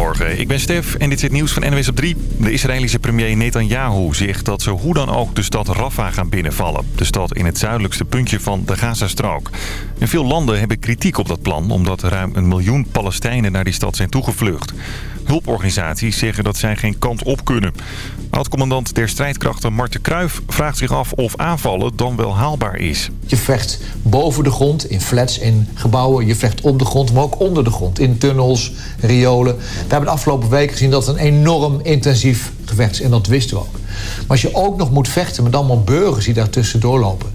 Goedemorgen, ik ben Stef en dit is het nieuws van NWS op 3. De Israëlische premier Netanyahu zegt dat ze hoe dan ook de stad Rafah gaan binnenvallen. De stad in het zuidelijkste puntje van de Gazastrook. En veel landen hebben kritiek op dat plan... omdat ruim een miljoen Palestijnen naar die stad zijn toegevlucht. Hulporganisaties zeggen dat zij geen kant op kunnen. Oud-commandant der strijdkrachten Marten Kruijf vraagt zich af of aanvallen dan wel haalbaar is. Je vecht boven de grond, in flats, in gebouwen. Je vecht op de grond, maar ook onder de grond. In tunnels, riolen. We hebben de afgelopen weken gezien dat het een enorm intensief gevecht is. En dat wisten we ook. Maar als je ook nog moet vechten met allemaal burgers die daar tussendoor lopen...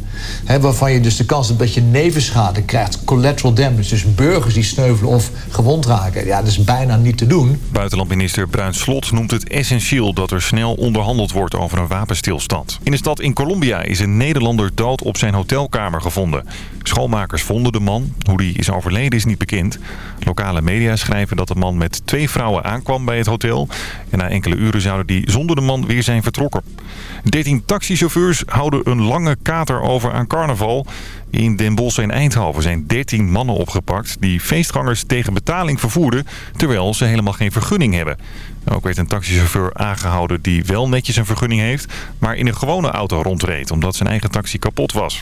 Waarvan je dus de kans hebt dat je nevenschade krijgt, collateral damage... dus burgers die sneuvelen of gewond raken. Ja, dat is bijna niet te doen. Buitenlandminister Bruin Slot noemt het essentieel dat er snel onderhandeld wordt over een wapenstilstand. In de stad in Colombia is een Nederlander dood op zijn hotelkamer gevonden. Schoolmakers vonden de man. Hoe die is overleden is niet bekend. Lokale media schrijven dat de man met twee vrouwen aankwam bij het hotel. En na enkele uren zouden die zonder de man weer zijn vertrokken. 13 taxichauffeurs houden een lange kater over aan carnaval. In Den Bosch en Eindhoven zijn 13 mannen opgepakt die feestgangers tegen betaling vervoerden... terwijl ze helemaal geen vergunning hebben. Ook werd een taxichauffeur aangehouden die wel netjes een vergunning heeft... maar in een gewone auto rondreed omdat zijn eigen taxi kapot was.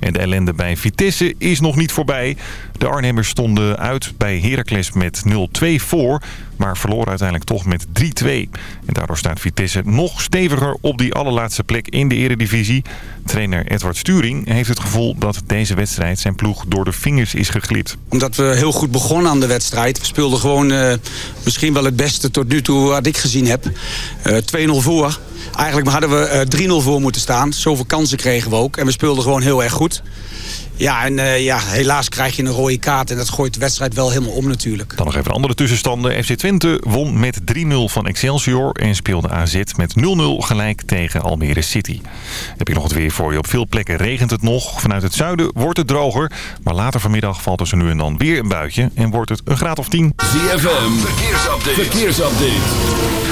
En de ellende bij Vitesse is nog niet voorbij. De Arnhemmers stonden uit bij Heracles met 0-2 voor... maar verloren uiteindelijk toch met 3-2. En daardoor staat Vitesse nog steviger op die allerlaatste plek in de eredivisie. Trainer Edward Sturing heeft het gevoel dat deze wedstrijd zijn ploeg door de vingers is geglipt. Omdat we heel goed begonnen aan de wedstrijd. We speelden gewoon uh, misschien wel het beste tot nu toe wat ik gezien heb. Uh, 2-0 voor. Eigenlijk hadden we uh, 3-0 voor moeten staan. Zoveel kansen kregen we ook. En we speelden gewoon heel erg goed. Ja, en uh, ja, helaas krijg je een rode kaart en dat gooit de wedstrijd wel helemaal om natuurlijk. Dan nog even andere tussenstanden. FC Twente won met 3-0 van Excelsior en speelde AZ met 0-0 gelijk tegen Almere City. Heb je nog het weer voor je. Op veel plekken regent het nog. Vanuit het zuiden wordt het droger, maar later vanmiddag valt er zo nu en dan weer een buitje en wordt het een graad of 10. ZFM, verkeersupdate. verkeersupdate.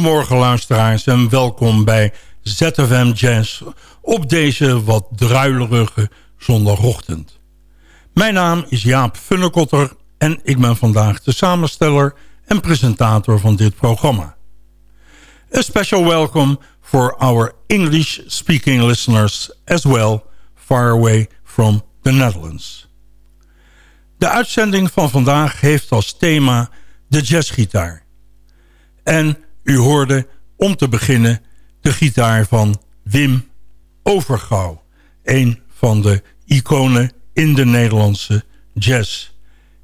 Goedemorgen luisteraars en welkom bij ZFM Jazz op deze wat druilerige zondagochtend. Mijn naam is Jaap Funnekotter en ik ben vandaag de samensteller en presentator van dit programma. A special welcome for our English-speaking listeners as well, far away from the Netherlands. De uitzending van vandaag heeft als thema de jazzgitaar. En u hoorde om te beginnen de gitaar van Wim Overgouw. Een van de iconen in de Nederlandse jazz.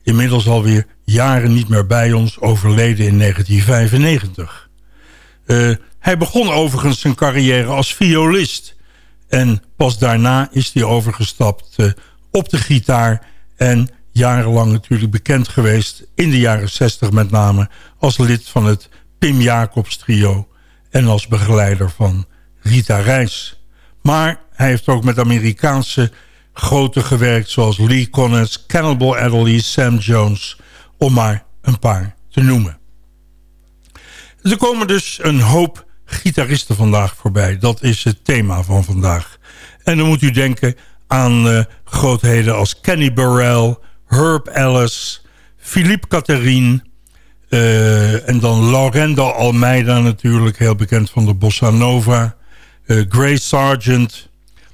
Inmiddels alweer jaren niet meer bij ons, overleden in 1995. Uh, eh, hij begon overigens zijn carrière als violist. En pas daarna is hij overgestapt uh, op de gitaar... en jarenlang natuurlijk bekend geweest, in de jaren 60 met name... als lid van het Pim Jacobs trio en als begeleider van Rita Reis. Maar hij heeft ook met Amerikaanse grote gewerkt... zoals Lee Konitz, Cannibal Adderley, Sam Jones... om maar een paar te noemen. Er komen dus een hoop gitaristen vandaag voorbij. Dat is het thema van vandaag. En dan moet u denken aan uh, grootheden als Kenny Burrell... Herb Ellis, Philippe Catherine... Uh, en dan Laurendo Almeida natuurlijk, heel bekend van de Bossa Nova. Uh, Grace Sargent,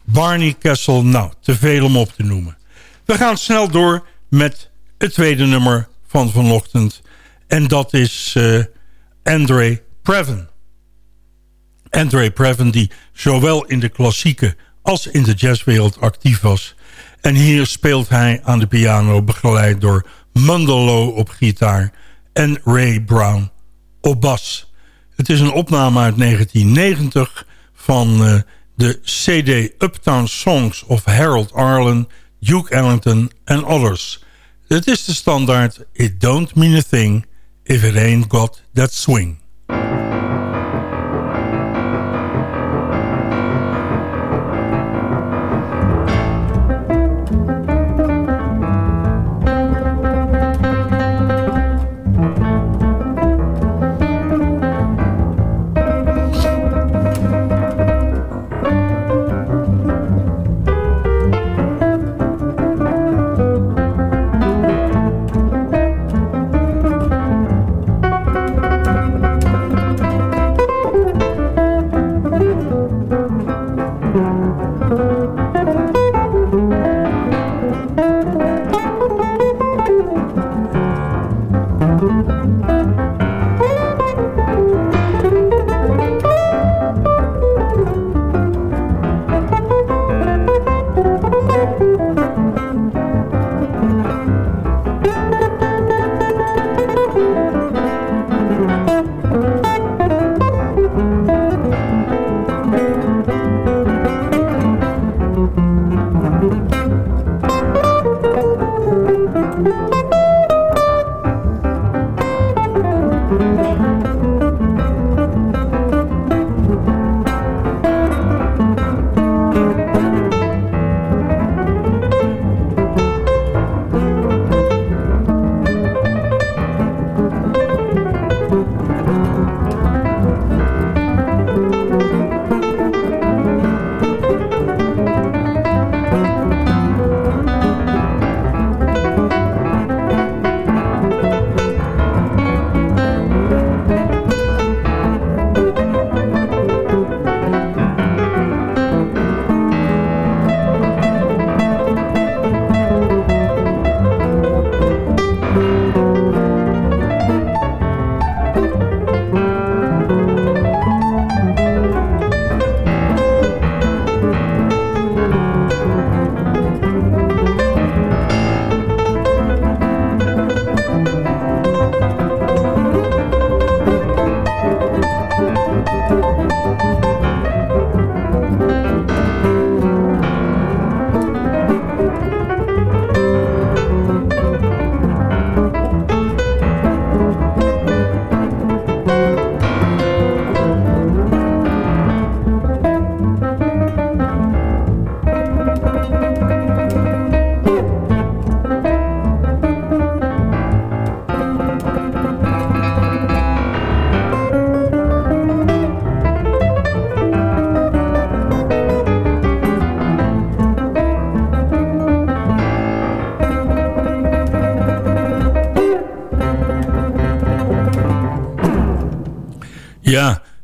Barney Kessel, nou, te veel om op te noemen. We gaan snel door met het tweede nummer van vanochtend. En dat is uh, Andre Previn. Andre Previn die zowel in de klassieke als in de jazzwereld actief was. En hier speelt hij aan de piano begeleid door Mundelo op gitaar en Ray Brown op bas. Het is een opname uit 1990 van uh, de CD Uptown Songs of Harold Arlen, Duke Ellington en others. Het is de standaard It Don't Mean a Thing If It Ain't Got That Swing.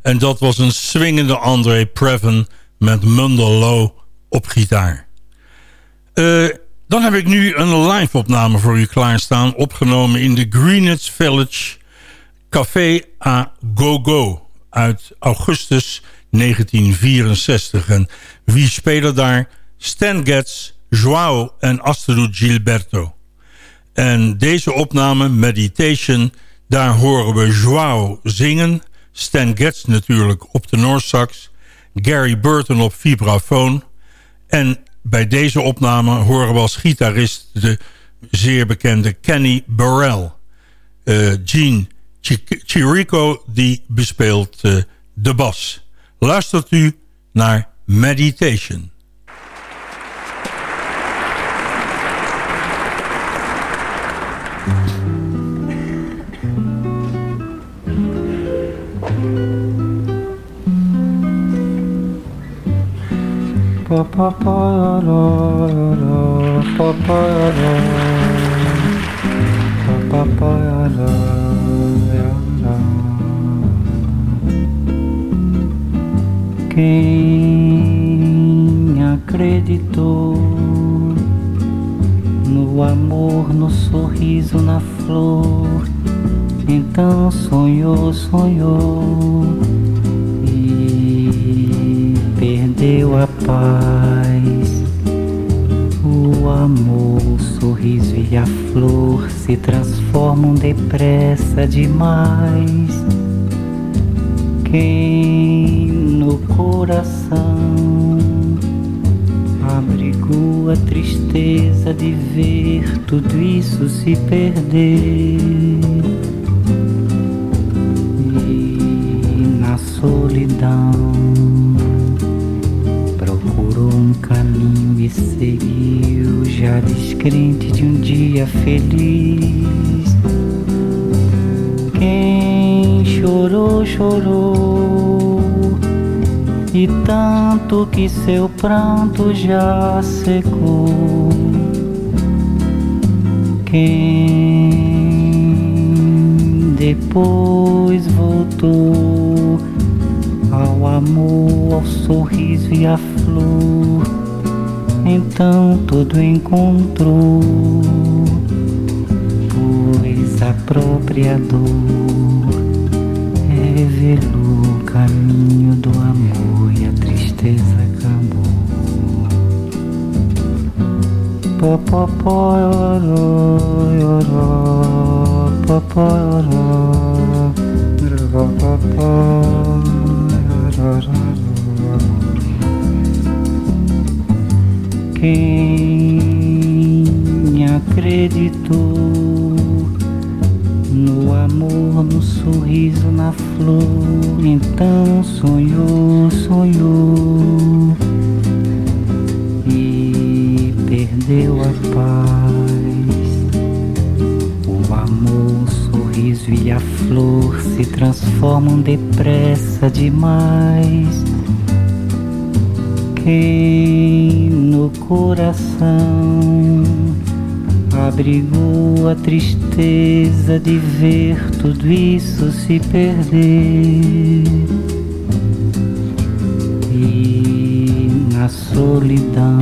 En dat was een swingende André Previn met Mundell op gitaar. Uh, dan heb ik nu een live opname voor u klaarstaan... opgenomen in de Greenwich Village Café à Go Go... uit augustus 1964. En wie spelen daar? Stan Getz, Joao en Astrid Gilberto. En deze opname, Meditation... daar horen we Joao zingen... Stan Getz natuurlijk op de Noorsax, Gary Burton op vibrafoon. En bij deze opname horen we als gitarist de zeer bekende Kenny Burrell. Uh, Gene Chirico die bespeelt uh, de bas. Luistert u naar Meditation. Quem acreditou no amor, no sorriso, na flor, então sonhou, sonhou perdeu a paz. O amor, o sorriso e a flor se transformam depressa demais. Quem no coração abrigou a tristeza de ver tudo isso se perder. E na solidão caminho e seguiu, já descrente de um dia feliz. Quem chorou, chorou, e tanto que seu pranto já secou. Quem depois voltou ao amor, ao sorriso e à flor, então tudo encontrou, pois a própria dor revelou o caminho do amor e a tristeza acabou. Popopó, oró, oró, Quem acreditou no amor, no sorriso, na flor. Então sonhou, sonhou e perdeu a paz. O amor, o sorriso e a flor se transformam depressa demais. Quem no coração abrigou a tristeza de ver tudo isso se perder. E na solidão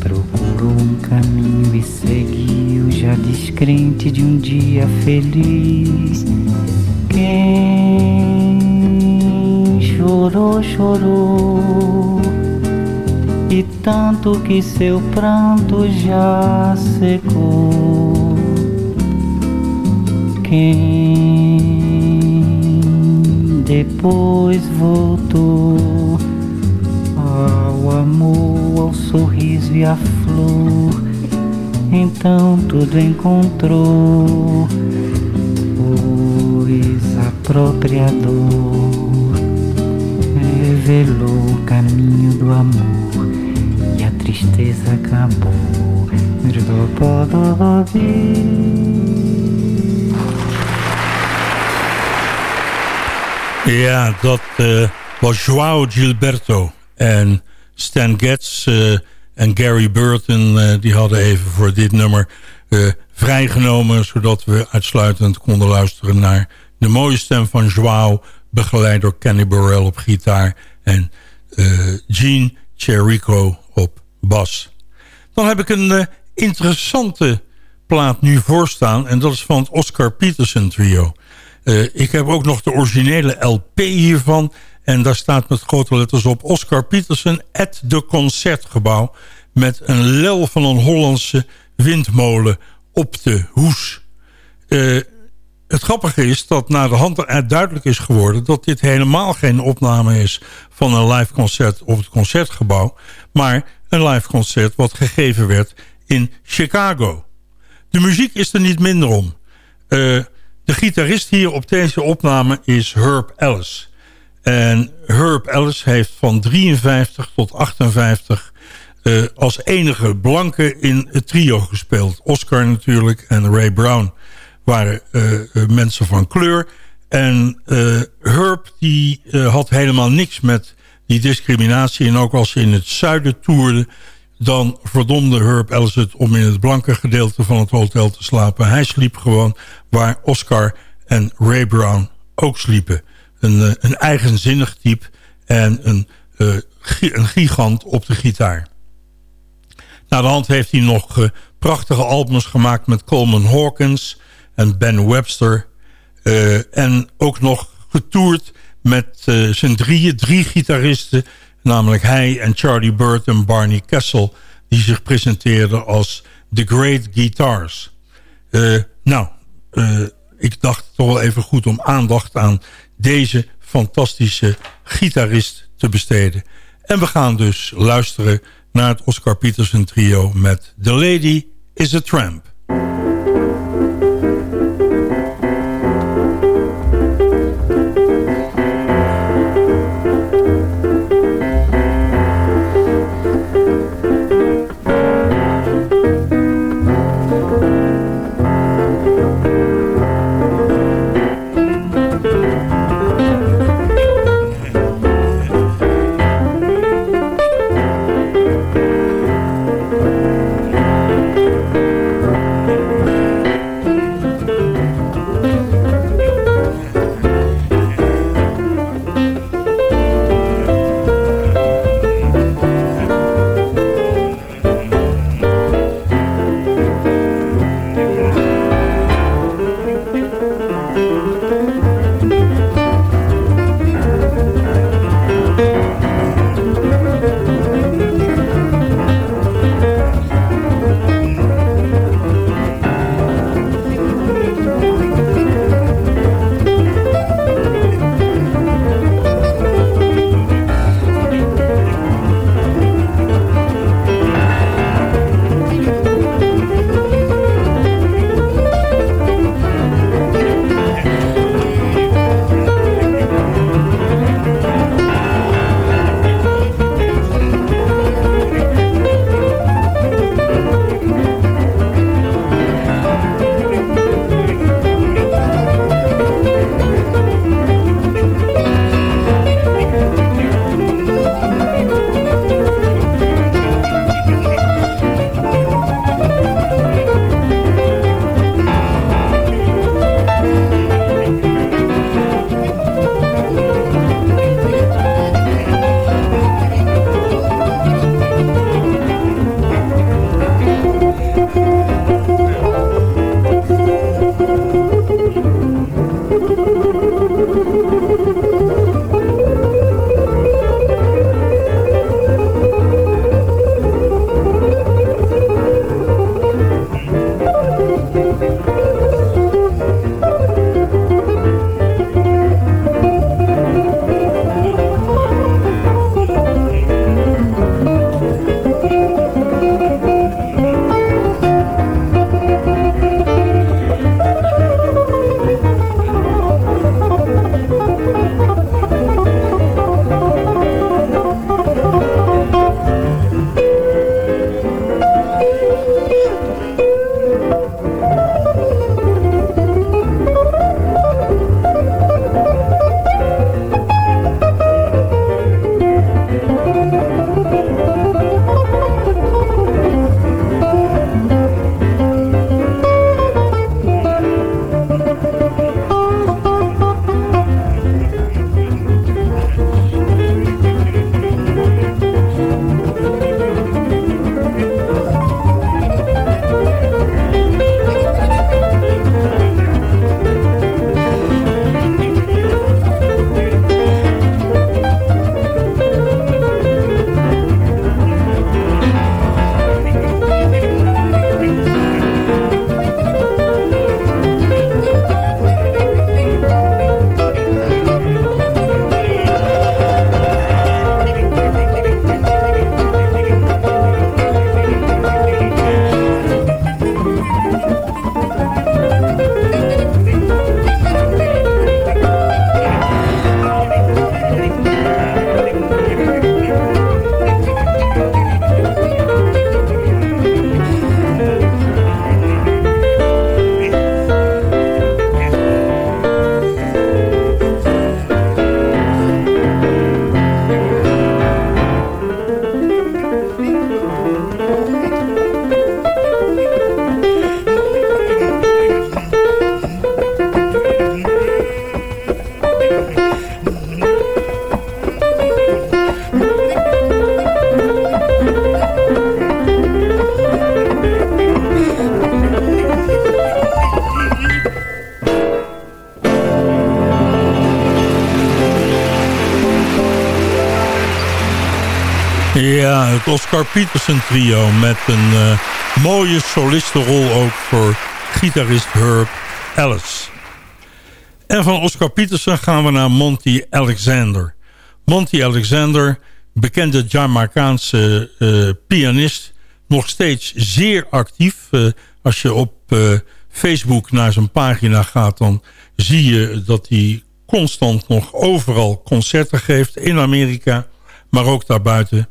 procurou um caminho e seguiu, já descrente de um dia feliz. Quem chorou, chorou e tanto que seu pranto já secou. Quem depois voltou ao amor, ao sorriso e à flor, então tudo encontrou, pois a própria dor revelou o caminho do amor tristeza acabou. Ja, dat uh, was Joao Gilberto. En Stan Getz uh, en Gary Burton... Uh, die hadden even voor dit nummer vrijgenomen... zodat we uitsluitend konden luisteren naar de mooie stem van Joao... begeleid door Kenny Burrell op gitaar... en Gene Cherico op bas. Dan heb ik een uh, interessante plaat nu voorstaan. En dat is van het Oscar Peterson trio. Uh, ik heb ook nog de originele LP hiervan. En daar staat met grote letters op Oscar Peterson at de Concertgebouw. Met een lel van een Hollandse windmolen op de hoes. Uh, het grappige is dat na de hand duidelijk is geworden... dat dit helemaal geen opname is van een live concert op het Concertgebouw... maar een live concert wat gegeven werd in Chicago. De muziek is er niet minder om. Uh, de gitarist hier op deze opname is Herb Ellis. En Herb Ellis heeft van 53 tot 58 uh, als enige blanke in het trio gespeeld. Oscar natuurlijk en Ray Brown waren uh, mensen van kleur. En Herb die had helemaal niks met die discriminatie. En ook als ze in het zuiden toerden... dan verdomde Herb het om in het blanke gedeelte van het hotel te slapen. Hij sliep gewoon waar Oscar en Ray Brown ook sliepen. Een, eh, een eigenzinnig type en een, een gigant op de gitaar. Na de hand heeft hij nog prachtige albums gemaakt met Coleman Hawkins en Ben Webster. Uh, en ook nog getoerd met uh, zijn drieën, drie gitaristen. Namelijk hij en Charlie Bird en Barney Kessel. Die zich presenteerden als The Great Guitars. Uh, nou, ik dacht toch wel even goed om aandacht aan deze fantastische gitarist te besteden. En we gaan dus luisteren naar het Oscar Peterson trio met The Lady is a Tramp. Oscar Peterson trio... met een uh, mooie solistenrol ook voor gitarist Herb Ellis. En van Oscar Peterson gaan we naar Monty Alexander. Monty Alexander, bekende Jamaicaanse uh, pianist... nog steeds zeer actief. Uh, als je op Facebook naar zijn pagina gaat... dan zie je dat hij constant nog overal concerten geeft in Amerika... maar ook daarbuiten.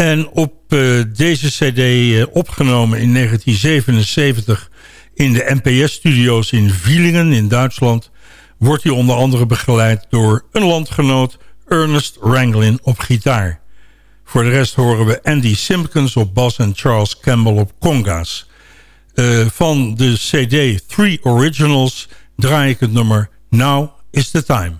En op uh, deze cd uh, opgenomen in 1977 in de NPS-studio's in Wielingen in Duitsland... wordt hij onder andere begeleid door een landgenoot Ernest Ranglin op gitaar. Voor de rest horen we Andy Simpkins op bas en Charles Campbell op conga's. Uh, van de cd Three Originals draai ik het nummer Now is the Time.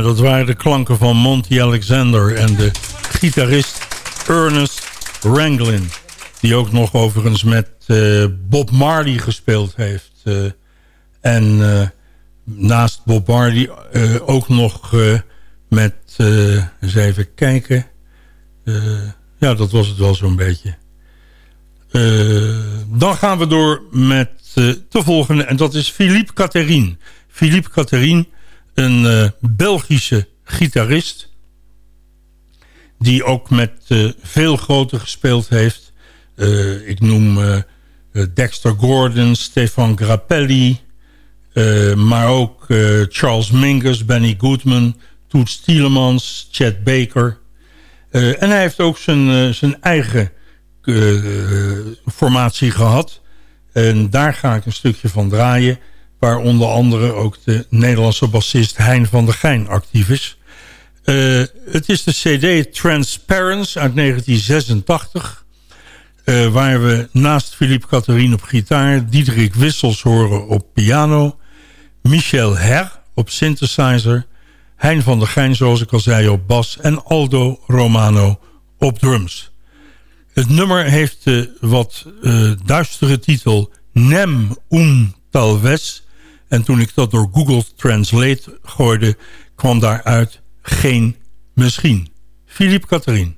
Dat waren de klanken van Monty Alexander en de gitarist Ernest Ranglin. Die ook nog overigens met uh, Bob Marley gespeeld heeft. Uh, en uh, naast Bob Marley ook nog met, eens even kijken. ja, dat was het wel zo'n beetje. dan gaan we door met de volgende. En dat is Philippe Catherine. Philippe Catherine een uh, Belgische gitarist... die ook met uh, veel groter gespeeld heeft. Uh, ik noem Dexter Gordon, Stefan Grappelli... maar ook Charles Mingus, Benny Goodman... Toots Tielemans, Chad Baker... en hij heeft ook zijn, zijn eigen formatie gehad... En daar ga ik een stukje van draaien waar onder andere ook de Nederlandse bassist Hein van der Geijn actief is. Uh, het is de cd Transparence uit 1986... Uh, waar we naast Philippe Catherine op gitaar... Diederik Wissels horen op piano... Michel Her op synthesizer... Hein van der Geijn, zoals ik al zei, op bas... en Aldo Romano op drums. Het nummer heeft de wat uh, duistere titel... Nem un talves... En toen ik dat door Google Translate gooide, kwam daaruit geen misschien. Philippe Catherine.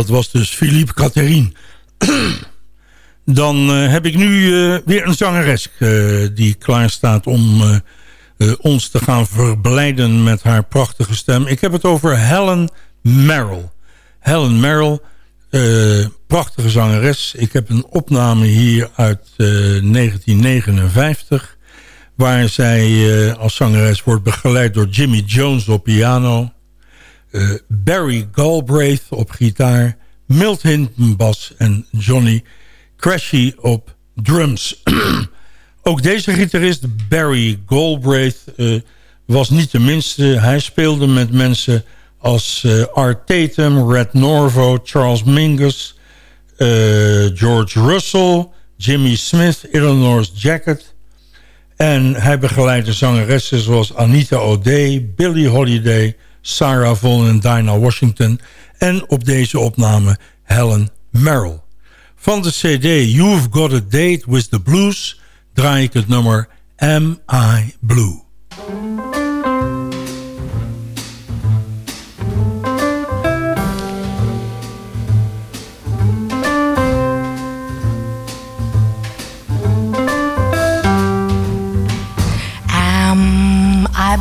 Dat was dus Philippe Catherine. Dan uh, heb ik nu uh, weer een zangeres uh, die klaar staat om ons te gaan verblijden met haar prachtige stem. Ik heb het over Helen Merrill. Helen Merrill, prachtige zangeres. Ik heb een opname hier uit 1959... waar zij als zangeres wordt begeleid door Jimmy Jones op piano... Barry Galbraith op gitaar... Milt Hinton bas en Johnny Crashy op drums. Ook deze gitarist Barry Galbraith uh, was niet de minste. Hij speelde met mensen als uh, Art Tatum, Red Norvo, Charles Mingus... George Russell, Jimmy Smith, Illinois Jacket... En hij begeleidde zangeressen zoals Anita O'Day, Billie Holiday... Sarah Vaughan en Dinah Washington... en op deze opname Helen Merrill. Van de cd You've Got a Date with the Blues draai ik het nummer Am I Blue.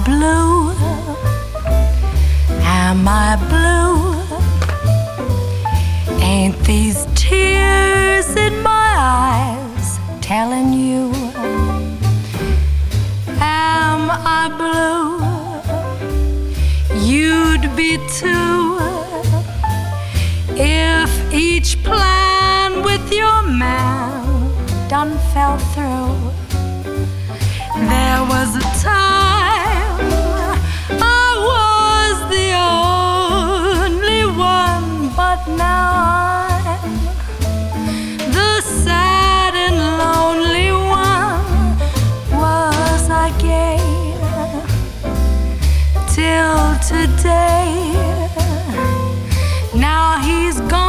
Blue? Telling you? Am I blue? You'd be too if each plan with your man done fell through. There was a time today? Now he's gone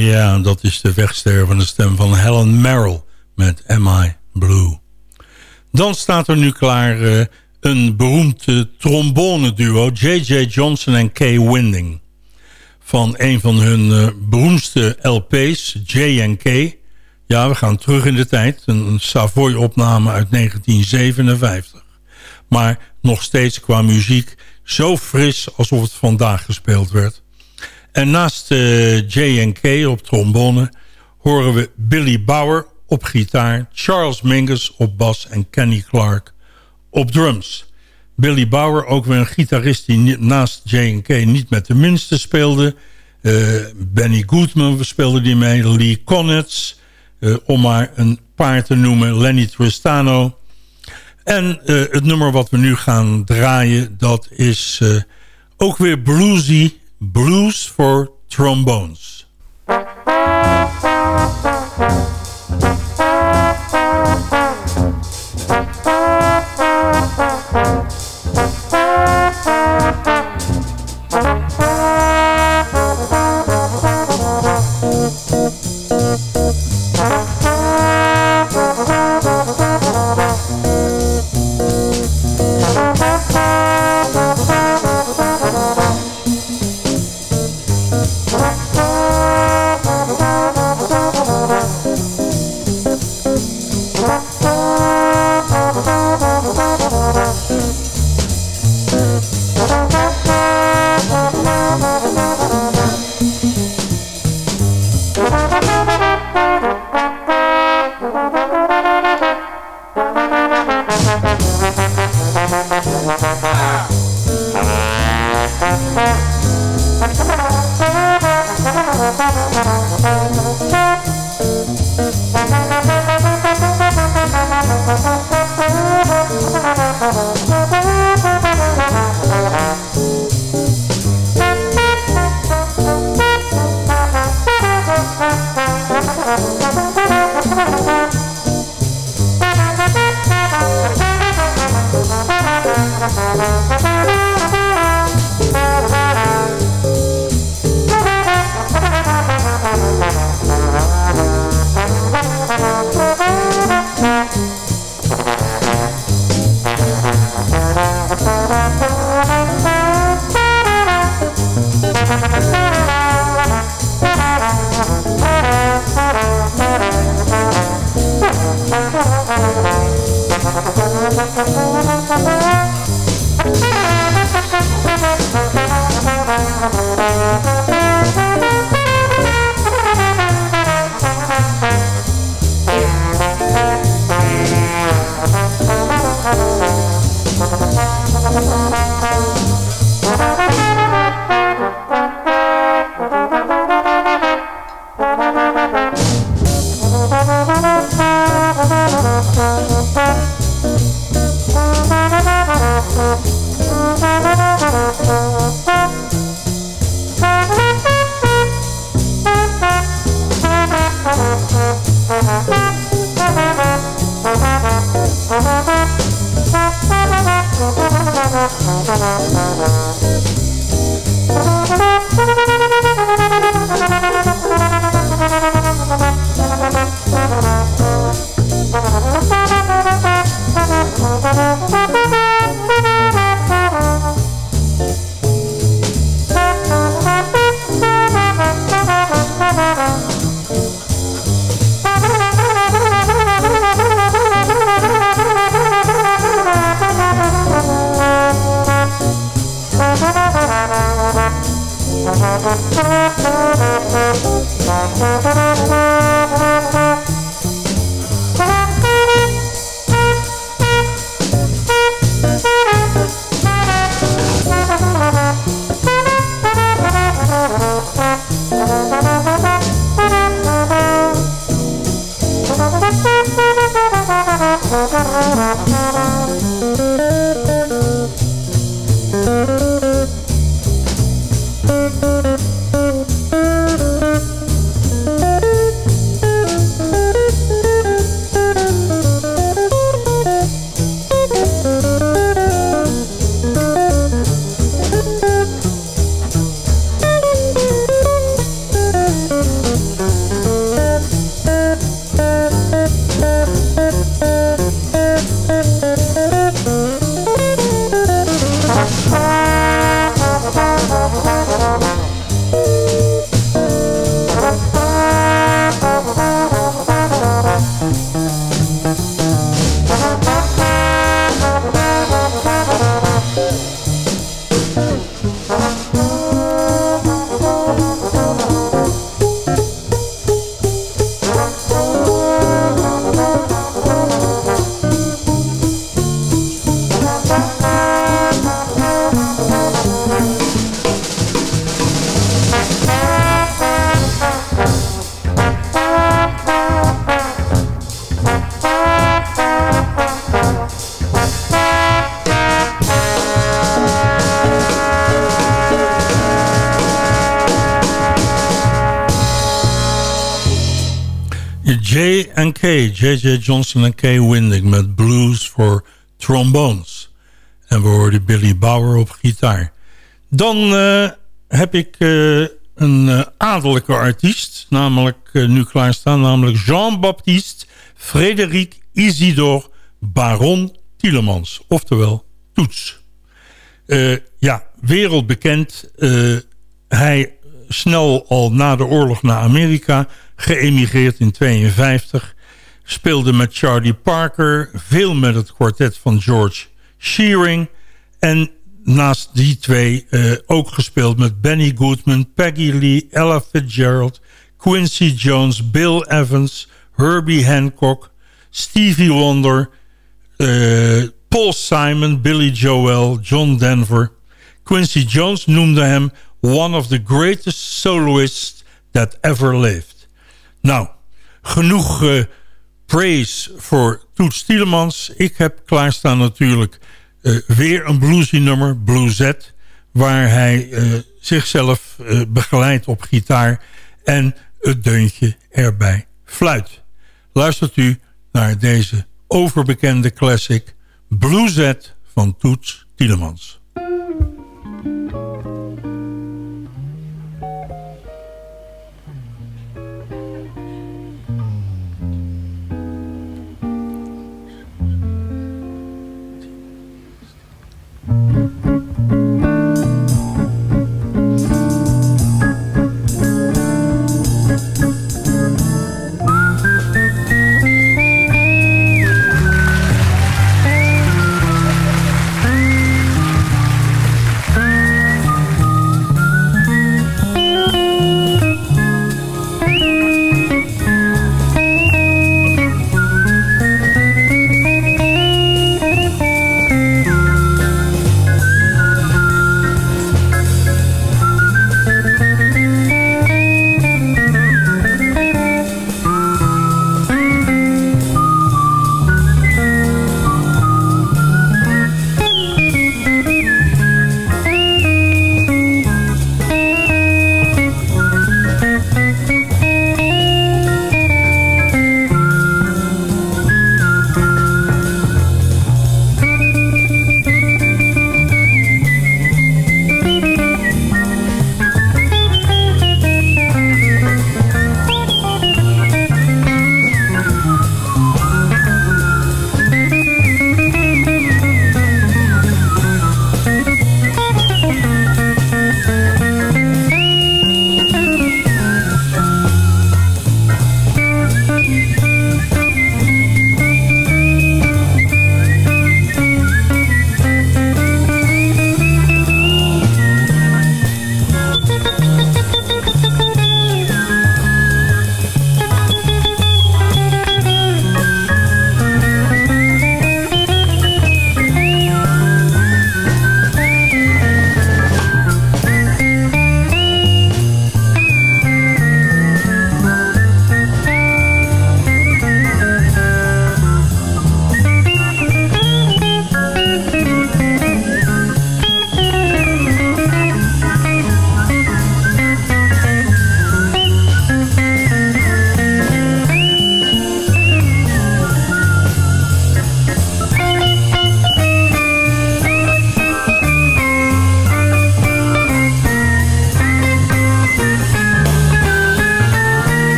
Ja, dat is de wegstervende stem van Helen Merrill met Am I Blue. Dan staat er nu klaar eh, een beroemd uh, trombone-duo... J.J. Johnson en Kay Winding. Van een van hun eh, beroemdste LP's, J&K. Ja, we gaan terug in de tijd. Een Savoy-opname uit 1957. Maar nog steeds qua muziek zo fris alsof het vandaag gespeeld werd. En naast uh, J&K op trombone horen we Billy Bauer op gitaar... Charles Mingus op bas en Kenny Clark op drums. Billy Bauer, ook weer een gitarist die naast J&K niet met de minste speelde... Uh, Benny Goodman speelde die mee, Lee Konitz... Uh, om maar een paar te noemen, Lenny Tristano... En het nummer wat we nu gaan draaien, dat is ook weer bluesy. Blues for Trombones. J.J. Johnson en Kay Winding met Blues for Trombones. En we hoorden Billy Bauer op gitaar. Dan uh, heb ik uh, een uh, adellijke artiest, namelijk nu klaarstaan, namelijk Jean-Baptiste Frédéric Isidore Baron Tielemans, oftewel Toets. ja, wereldbekend. hij snel al na de oorlog naar Amerika, geëmigreerd in 52. Speelde met Charlie Parker, veel met het kwartet van George Shearing. En naast die twee uh, ook gespeeld met Benny Goodman, Peggy Lee, Ella Fitzgerald, Quincy Jones, Bill Evans, Herbie Hancock, Stevie Wonder, uh, Paul Simon, Billy Joel, John Denver. Quincy Jones noemde hem one of the greatest soloists that ever lived. Nou, genoeg uh, praise voor Toets Tielemans. Ik heb klaarstaan natuurlijk uh, weer een bluesy nummer, Bluesette... waar hij uh, zichzelf begeleidt op gitaar en het deuntje erbij fluit. Luistert u naar deze overbekende classic Bluesette van Toets Tielemans.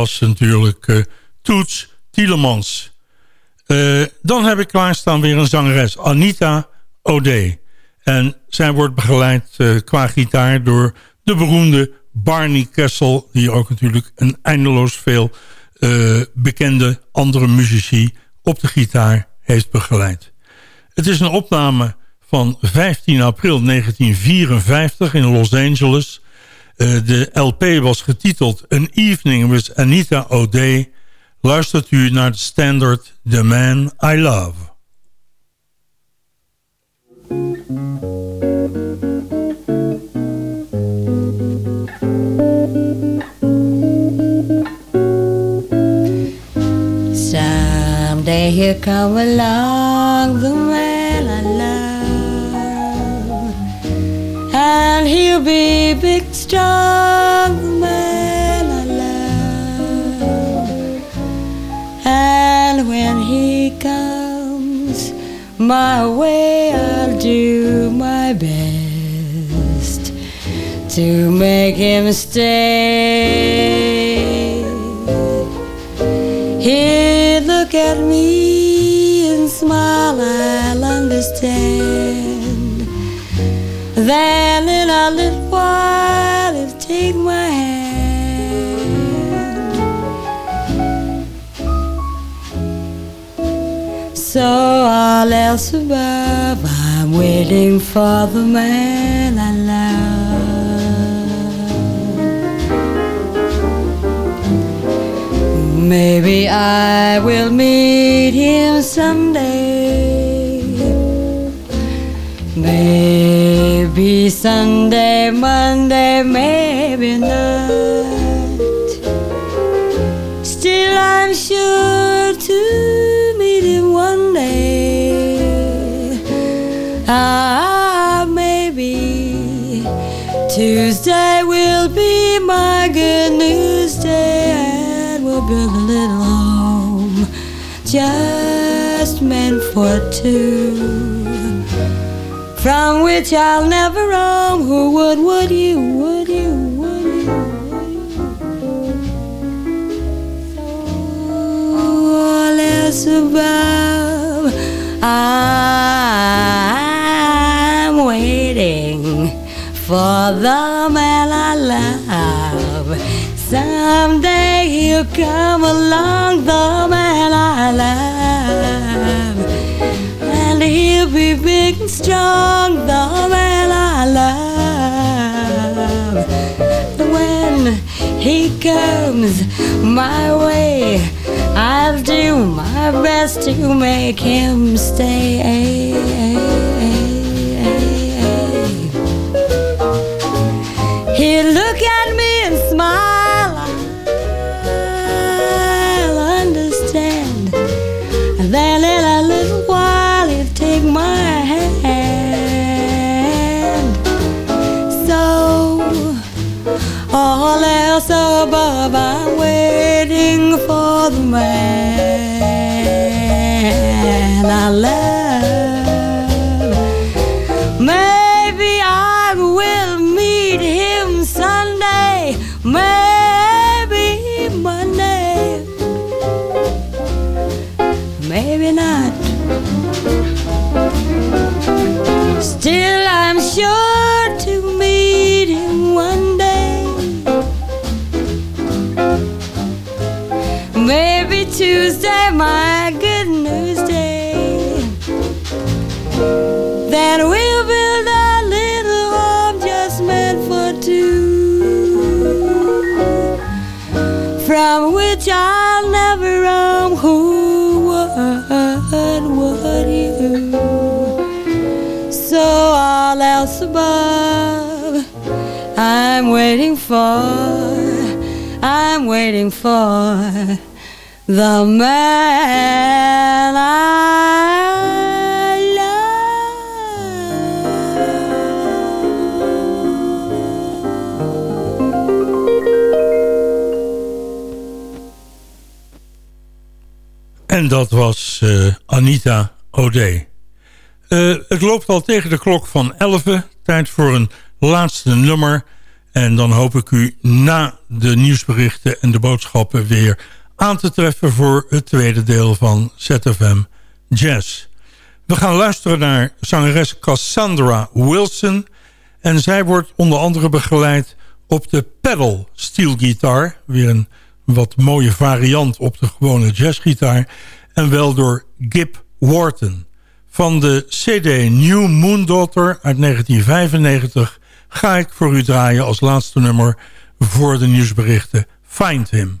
Was natuurlijk uh, Toets Tielemans. Uh, dan heb ik klaarstaan weer een zangeres, Anita O'Day. En zij wordt begeleid uh, qua gitaar door de beroemde Barney Kessel... die ook natuurlijk een eindeloos veel bekende andere muzici op de gitaar heeft begeleid. Het is een opname van 15 april 1954 in Los Angeles. Uh, de LP was getiteld An Evening with Anita O'Day. Luistert u naar de standard The Man I Love. Come along the And he'll be big, strong, man I love And when he comes my way I'll do my best To make him stay He'd look at me and smile, I'll understand. Then in a little while, he'll take my hand. So all else above, I'm waiting for the man I love. Maybe I will meet him someday. Maybe Sunday, Monday, maybe not. Still, I'm sure to meet him one day. Ah, maybe Tuesday will be my good news day and we'll build a little home just meant for two. From which I'll never roam. Who would, would you, would you, would you, would you? So above, I'm waiting for the man I love. Someday he'll come along, the man I love. And he'll be strong, the man I love. When he comes my way, I'll do my best to make him stay. Uh, het loopt al tegen de klok van 11. Tijd voor een laatste nummer. En dan hoop ik u na de nieuwsberichten en de boodschappen weer aan te treffen voor het tweede deel van ZFM Jazz. We gaan luisteren naar zangeres Cassandra Wilson. En zij wordt onder andere begeleid op de pedal steelgitaar. Weer een wat mooie variant op de gewone jazzgitaar. En wel door Gib Wharton. Van de CD New Moon Daughter uit 1995 ga ik voor u draaien als laatste nummer voor de nieuwsberichten Find Him.